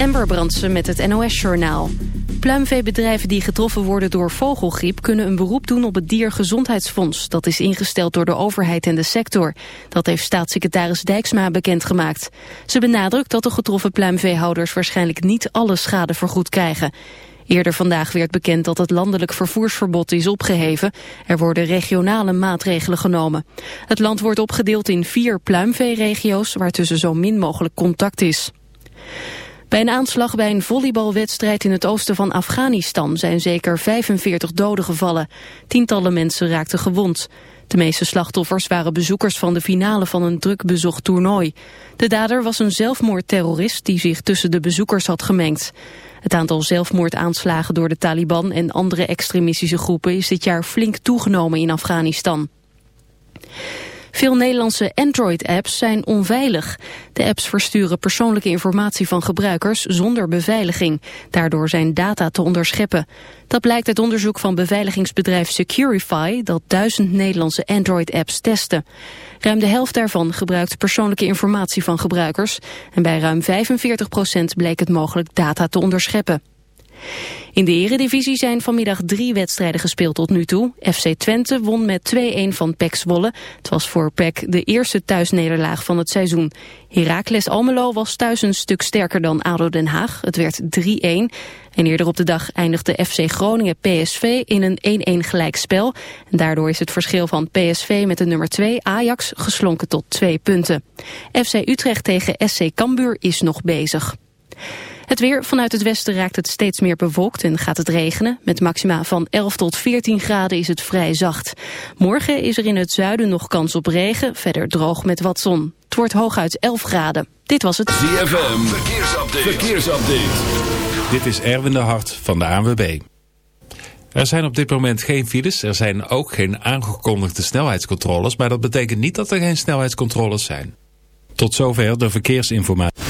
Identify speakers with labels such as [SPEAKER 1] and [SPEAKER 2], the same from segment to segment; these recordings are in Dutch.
[SPEAKER 1] Ember Brandsen met het NOS-journaal. Pluimveebedrijven die getroffen worden door vogelgriep... kunnen een beroep doen op het Diergezondheidsfonds. Dat is ingesteld door de overheid en de sector. Dat heeft staatssecretaris Dijksma bekendgemaakt. Ze benadrukt dat de getroffen pluimveehouders... waarschijnlijk niet alle schade vergoed krijgen. Eerder vandaag werd bekend dat het landelijk vervoersverbod is opgeheven. Er worden regionale maatregelen genomen. Het land wordt opgedeeld in vier pluimveeregio's... waar tussen zo min mogelijk contact is. Bij een aanslag bij een volleybalwedstrijd in het oosten van Afghanistan zijn zeker 45 doden gevallen. Tientallen mensen raakten gewond. De meeste slachtoffers waren bezoekers van de finale van een druk bezocht toernooi. De dader was een zelfmoordterrorist die zich tussen de bezoekers had gemengd. Het aantal zelfmoordaanslagen door de Taliban en andere extremistische groepen is dit jaar flink toegenomen in Afghanistan. Veel Nederlandse Android-apps zijn onveilig. De apps versturen persoonlijke informatie van gebruikers zonder beveiliging. Daardoor zijn data te onderscheppen. Dat blijkt uit onderzoek van beveiligingsbedrijf Securify... dat duizend Nederlandse Android-apps testen. Ruim de helft daarvan gebruikt persoonlijke informatie van gebruikers... en bij ruim 45% bleek het mogelijk data te onderscheppen. In de eredivisie zijn vanmiddag drie wedstrijden gespeeld tot nu toe. FC Twente won met 2-1 van PEC Zwolle. Het was voor PEC de eerste thuisnederlaag van het seizoen. Heracles Almelo was thuis een stuk sterker dan ADO Den Haag. Het werd 3-1. En eerder op de dag eindigde FC Groningen PSV in een 1-1 gelijkspel. Daardoor is het verschil van PSV met de nummer 2 Ajax geslonken tot 2 punten. FC Utrecht tegen SC Cambuur is nog bezig. Het weer vanuit het westen raakt het steeds meer bewolkt en gaat het regenen. Met maxima van 11 tot 14 graden is het vrij zacht. Morgen is er in het zuiden nog kans op regen, verder droog met wat zon. Het wordt hooguit 11 graden. Dit was het
[SPEAKER 2] ZFM, verkeersupdate. verkeersupdate.
[SPEAKER 3] Dit is Erwin de Hart van de ANWB. Er zijn op dit moment geen files. Er zijn ook geen aangekondigde snelheidscontroles. Maar dat betekent niet dat er geen snelheidscontroles zijn. Tot zover de verkeersinformatie.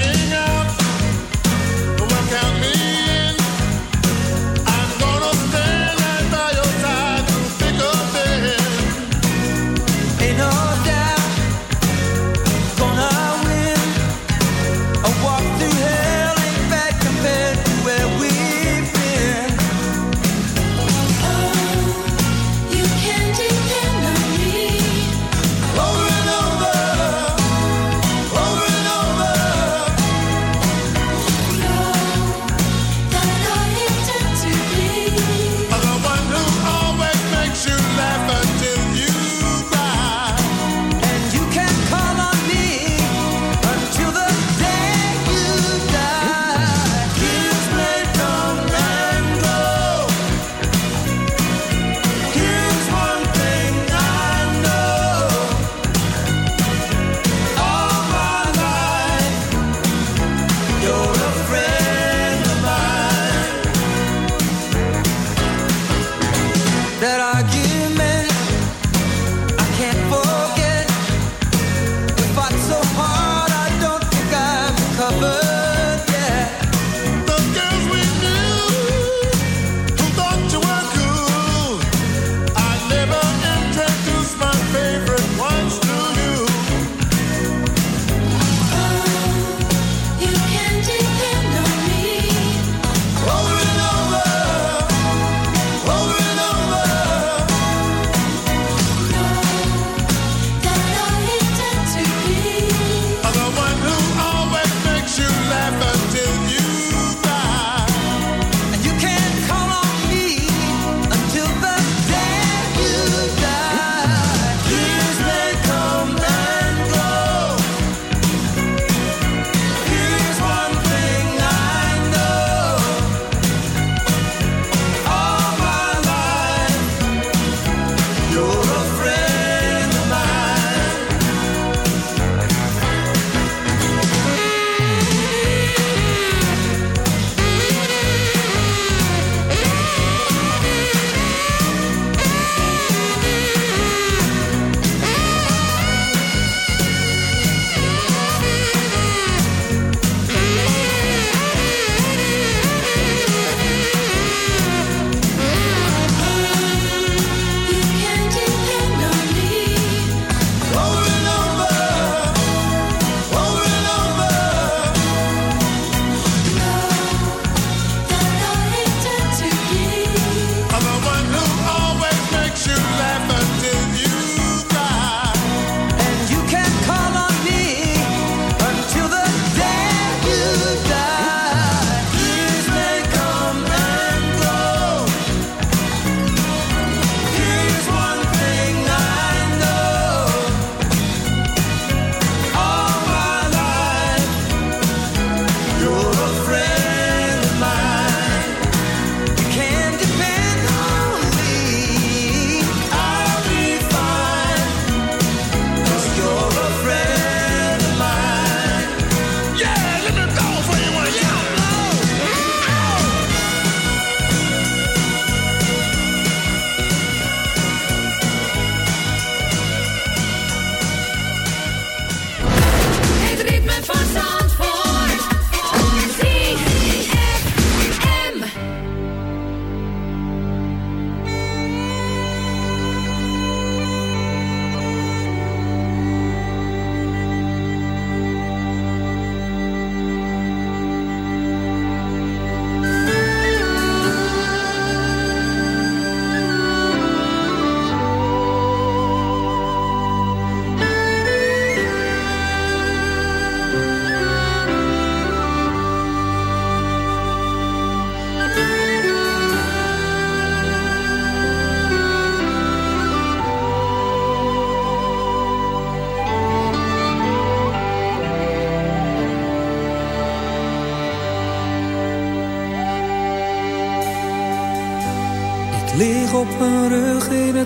[SPEAKER 4] living on.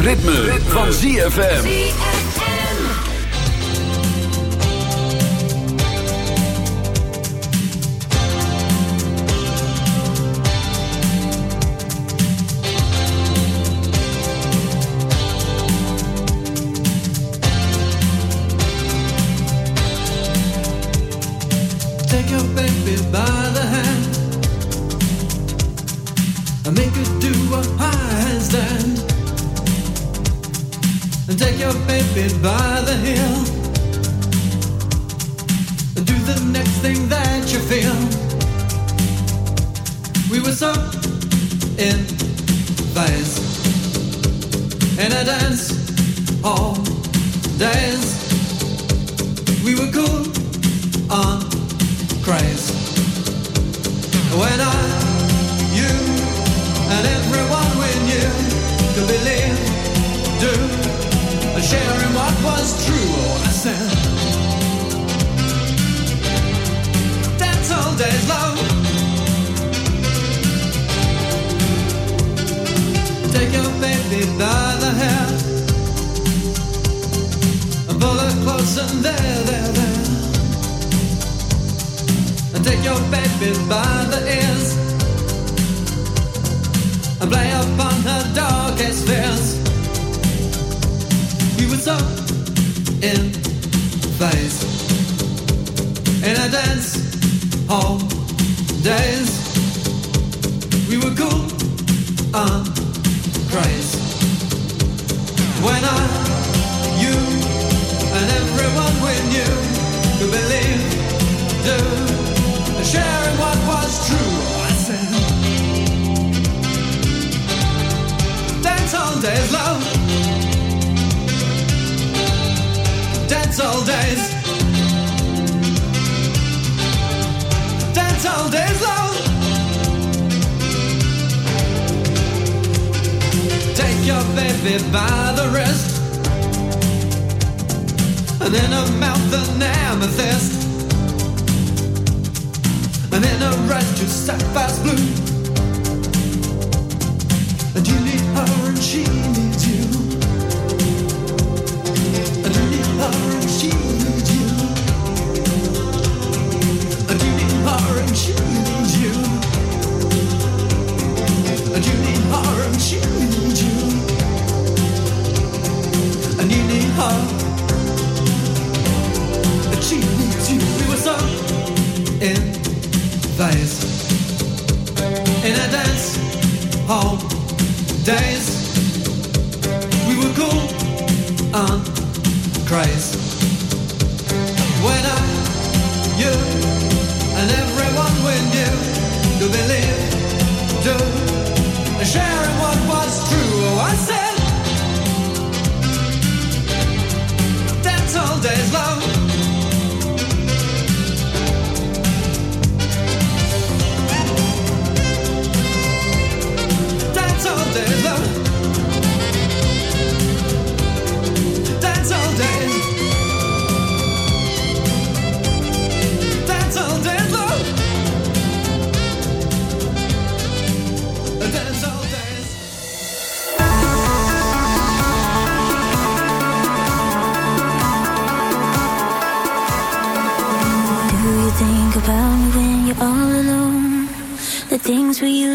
[SPEAKER 2] Ritme, van ZFM.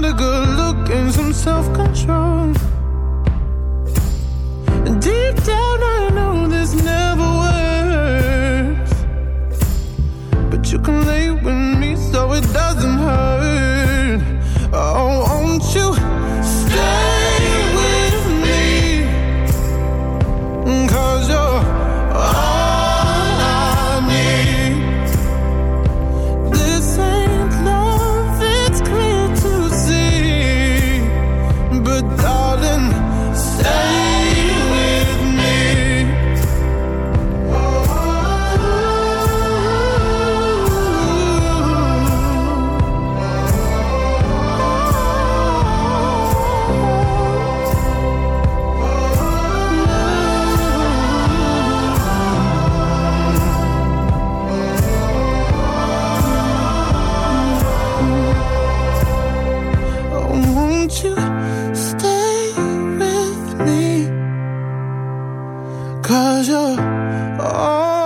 [SPEAKER 5] amount of good look and some self-control. Cause you're all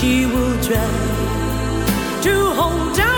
[SPEAKER 6] she will try to hold on